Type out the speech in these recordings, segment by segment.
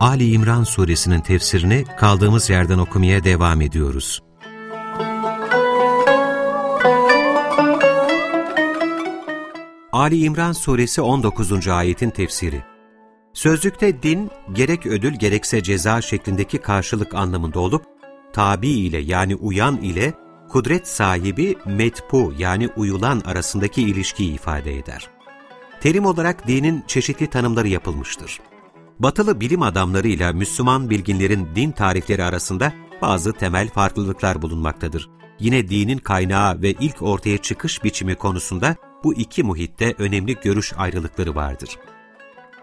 Ali İmran suresinin tefsirini kaldığımız yerden okumaya devam ediyoruz. Ali İmran suresi 19. ayetin tefsiri Sözlükte din, gerek ödül gerekse ceza şeklindeki karşılık anlamında olup, tabi ile yani uyan ile kudret sahibi metpu yani uyulan arasındaki ilişkiyi ifade eder. Terim olarak dinin çeşitli tanımları yapılmıştır. Batılı bilim adamlarıyla Müslüman bilginlerin din tarifleri arasında bazı temel farklılıklar bulunmaktadır. Yine dinin kaynağı ve ilk ortaya çıkış biçimi konusunda bu iki muhitte önemli görüş ayrılıkları vardır.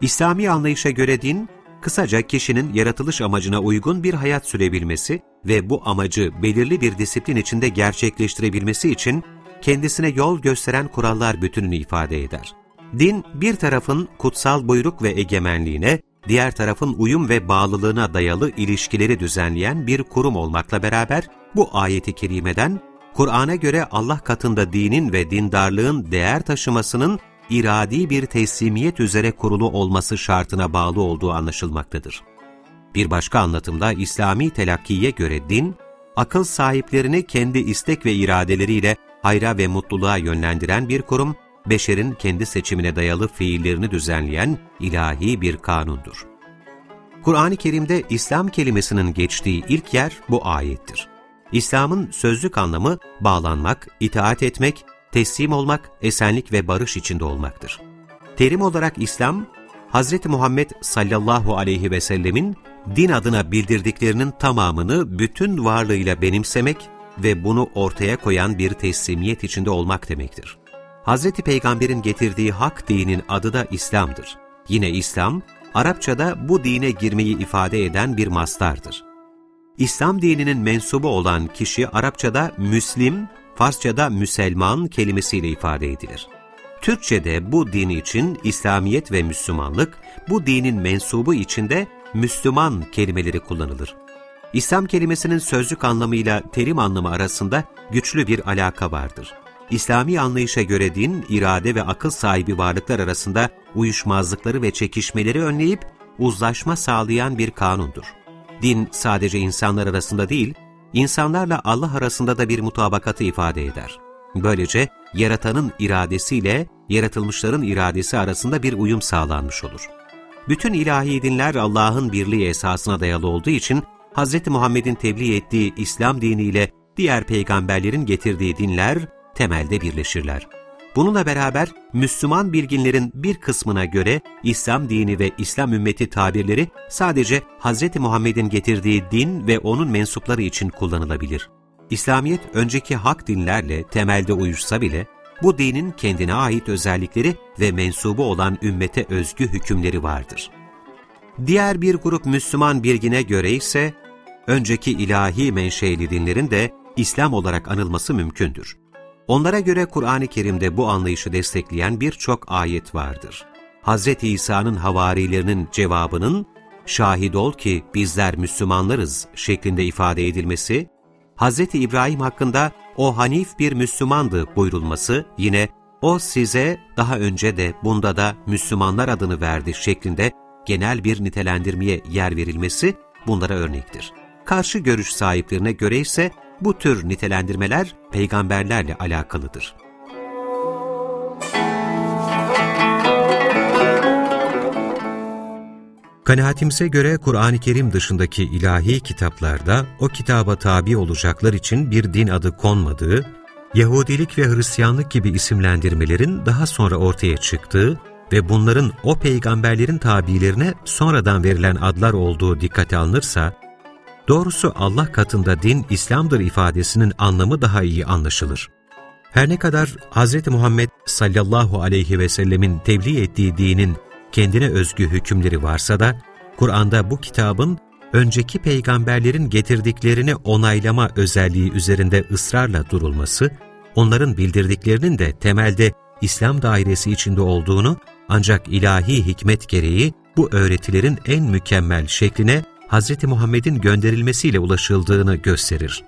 İslami anlayışa göre din, kısaca kişinin yaratılış amacına uygun bir hayat sürebilmesi ve bu amacı belirli bir disiplin içinde gerçekleştirebilmesi için kendisine yol gösteren kurallar bütününü ifade eder. Din, bir tarafın kutsal buyruk ve egemenliğine, diğer tarafın uyum ve bağlılığına dayalı ilişkileri düzenleyen bir kurum olmakla beraber, bu ayeti kerimeden, Kur'an'a göre Allah katında dinin ve dindarlığın değer taşımasının iradi bir teslimiyet üzere kurulu olması şartına bağlı olduğu anlaşılmaktadır. Bir başka anlatımda İslami telakkiye göre din, akıl sahiplerini kendi istek ve iradeleriyle hayra ve mutluluğa yönlendiren bir kurum, beşerin kendi seçimine dayalı fiillerini düzenleyen ilahi bir kanundur. Kur'an-ı Kerim'de İslam kelimesinin geçtiği ilk yer bu ayettir. İslam'ın sözlük anlamı bağlanmak, itaat etmek, teslim olmak, esenlik ve barış içinde olmaktır. Terim olarak İslam, Hz. Muhammed sallallahu aleyhi ve sellemin din adına bildirdiklerinin tamamını bütün varlığıyla benimsemek ve bunu ortaya koyan bir teslimiyet içinde olmak demektir. Hz. Peygamber'in getirdiği hak dinin adı da İslam'dır. Yine İslam, Arapçada bu dine girmeyi ifade eden bir mastardır. İslam dininin mensubu olan kişi Arapçada Müslim, Farsçada Müselman kelimesiyle ifade edilir. Türkçe'de bu din için İslamiyet ve Müslümanlık, bu dinin mensubu içinde Müslüman kelimeleri kullanılır. İslam kelimesinin sözlük anlamıyla terim anlamı arasında güçlü bir alaka vardır. İslami anlayışa göre din, irade ve akıl sahibi varlıklar arasında uyuşmazlıkları ve çekişmeleri önleyip uzlaşma sağlayan bir kanundur. Din sadece insanlar arasında değil, insanlarla Allah arasında da bir mutabakatı ifade eder. Böylece yaratanın iradesiyle yaratılmışların iradesi arasında bir uyum sağlanmış olur. Bütün ilahi dinler Allah'ın birliği esasına dayalı olduğu için Hz. Muhammed'in tebliğ ettiği İslam diniyle diğer peygamberlerin getirdiği dinler temelde birleşirler. Bununla beraber Müslüman bilginlerin bir kısmına göre İslam dini ve İslam ümmeti tabirleri sadece Hz. Muhammed'in getirdiği din ve onun mensupları için kullanılabilir. İslamiyet önceki hak dinlerle temelde uyuşsa bile bu dinin kendine ait özellikleri ve mensubu olan ümmete özgü hükümleri vardır. Diğer bir grup Müslüman bilgine göre ise önceki ilahi menşeli dinlerin de İslam olarak anılması mümkündür. Onlara göre Kur'an-ı Kerim'de bu anlayışı destekleyen birçok ayet vardır. Hz. İsa'nın havarilerinin cevabının, şahit ol ki bizler Müslümanlarız şeklinde ifade edilmesi, Hz. İbrahim hakkında o hanif bir Müslümandı buyurulması, yine o size daha önce de bunda da Müslümanlar adını verdi şeklinde genel bir nitelendirmeye yer verilmesi bunlara örnektir. Karşı görüş sahiplerine göre ise bu tür nitelendirmeler peygamberlerle alakalıdır. Kanaatimize göre Kur'an-ı Kerim dışındaki ilahi kitaplarda o kitaba tabi olacaklar için bir din adı konmadığı, Yahudilik ve Hristiyanlık gibi isimlendirmelerin daha sonra ortaya çıktığı ve bunların o peygamberlerin tabilerine sonradan verilen adlar olduğu dikkate alınırsa, Doğrusu Allah katında din İslam'dır ifadesinin anlamı daha iyi anlaşılır. Her ne kadar Hz. Muhammed sallallahu aleyhi ve sellemin tebliğ ettiği dinin kendine özgü hükümleri varsa da, Kur'an'da bu kitabın önceki peygamberlerin getirdiklerini onaylama özelliği üzerinde ısrarla durulması, onların bildirdiklerinin de temelde İslam dairesi içinde olduğunu ancak ilahi hikmet gereği bu öğretilerin en mükemmel şekline Hz. Muhammed'in gönderilmesiyle ulaşıldığını gösterir.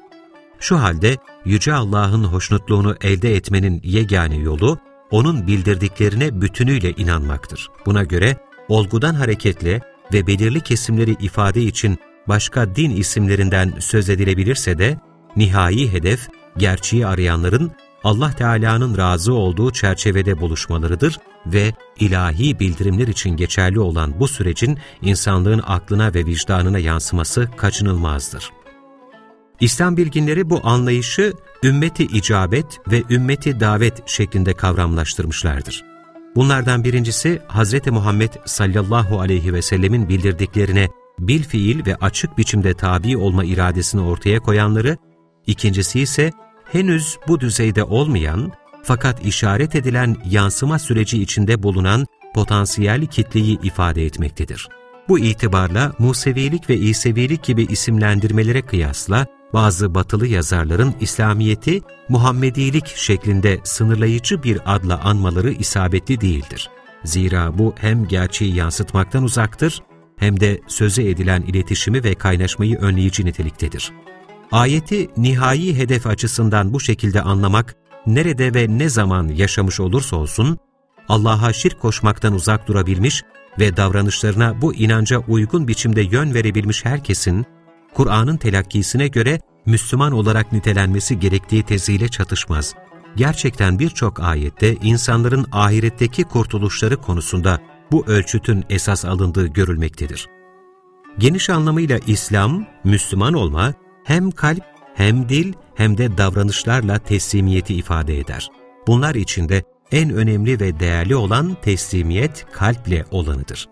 Şu halde Yüce Allah'ın hoşnutluğunu elde etmenin yegane yolu, O'nun bildirdiklerine bütünüyle inanmaktır. Buna göre olgudan hareketle ve belirli kesimleri ifade için başka din isimlerinden söz edilebilirse de, nihai hedef, gerçeği arayanların Allah Teala'nın razı olduğu çerçevede buluşmalarıdır ve ilahi bildirimler için geçerli olan bu sürecin insanlığın aklına ve vicdanına yansıması kaçınılmazdır. İslam bilginleri bu anlayışı ümmeti icabet ve ümmeti davet şeklinde kavramlaştırmışlardır. Bunlardan birincisi Hz. Muhammed sallallahu aleyhi ve sellemin bildirdiklerine bil fiil ve açık biçimde tabi olma iradesini ortaya koyanları, ikincisi ise henüz bu düzeyde olmayan fakat işaret edilen yansıma süreci içinde bulunan potansiyel kitleyi ifade etmektedir. Bu itibarla Musevilik ve İsevilik gibi isimlendirmelere kıyasla bazı batılı yazarların İslamiyet'i Muhammedilik şeklinde sınırlayıcı bir adla anmaları isabetli değildir. Zira bu hem gerçeği yansıtmaktan uzaktır hem de söze edilen iletişimi ve kaynaşmayı önleyici niteliktedir. Ayeti nihai hedef açısından bu şekilde anlamak, nerede ve ne zaman yaşamış olursa olsun, Allah'a şirk koşmaktan uzak durabilmiş ve davranışlarına bu inanca uygun biçimde yön verebilmiş herkesin, Kur'an'ın telakkisine göre Müslüman olarak nitelenmesi gerektiği teziyle çatışmaz. Gerçekten birçok ayette insanların ahiretteki kurtuluşları konusunda bu ölçütün esas alındığı görülmektedir. Geniş anlamıyla İslam, Müslüman olma, hem kalp, hem dil, hem de davranışlarla teslimiyeti ifade eder. Bunlar içinde en önemli ve değerli olan teslimiyet kalple olanıdır.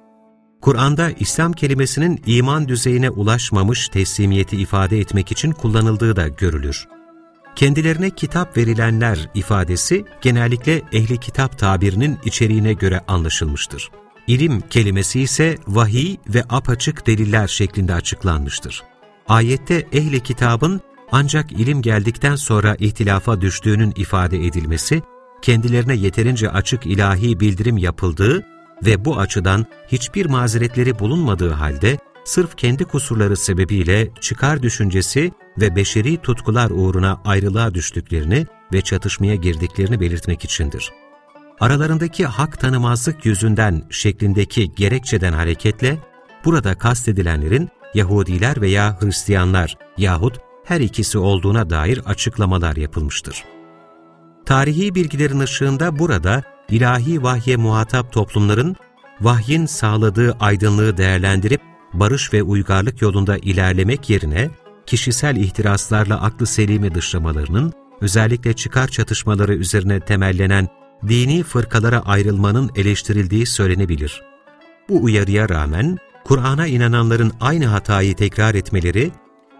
Kur'an'da İslam kelimesinin iman düzeyine ulaşmamış teslimiyeti ifade etmek için kullanıldığı da görülür. Kendilerine kitap verilenler ifadesi genellikle ehli kitap tabirinin içeriğine göre anlaşılmıştır. İlim kelimesi ise vahiy ve apaçık deliller şeklinde açıklanmıştır. Ayette ehli kitabın ancak ilim geldikten sonra ihtilafa düştüğünün ifade edilmesi, kendilerine yeterince açık ilahi bildirim yapıldığı ve bu açıdan hiçbir mazeretleri bulunmadığı halde sırf kendi kusurları sebebiyle çıkar düşüncesi ve beşeri tutkular uğruna ayrılığa düştüklerini ve çatışmaya girdiklerini belirtmek içindir. Aralarındaki hak tanımazlık yüzünden şeklindeki gerekçeden hareketle, burada kastedilenlerin Yahudiler veya Hristiyanlar yahut her ikisi olduğuna dair açıklamalar yapılmıştır. Tarihi bilgilerin ışığında burada ilahi vahye muhatap toplumların vahyin sağladığı aydınlığı değerlendirip barış ve uygarlık yolunda ilerlemek yerine kişisel ihtiraslarla aklı selimi dışlamalarının, özellikle çıkar çatışmaları üzerine temellenen dini fırkalara ayrılmanın eleştirildiği söylenebilir. Bu uyarıya rağmen Kur'an'a inananların aynı hatayı tekrar etmeleri,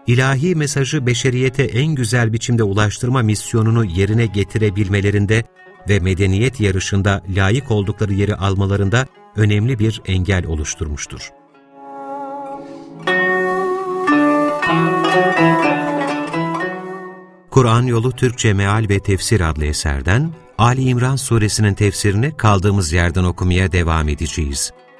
ilahi mesajı beşeriyete en güzel biçimde ulaştırma misyonunu yerine getirebilmelerinde ve medeniyet yarışında layık oldukları yeri almalarında önemli bir engel oluşturmuştur. Kur'an Yolu Türkçe Meal ve Tefsir adlı eserden Ali İmran suresinin tefsirini kaldığımız yerden okumaya devam edeceğiz.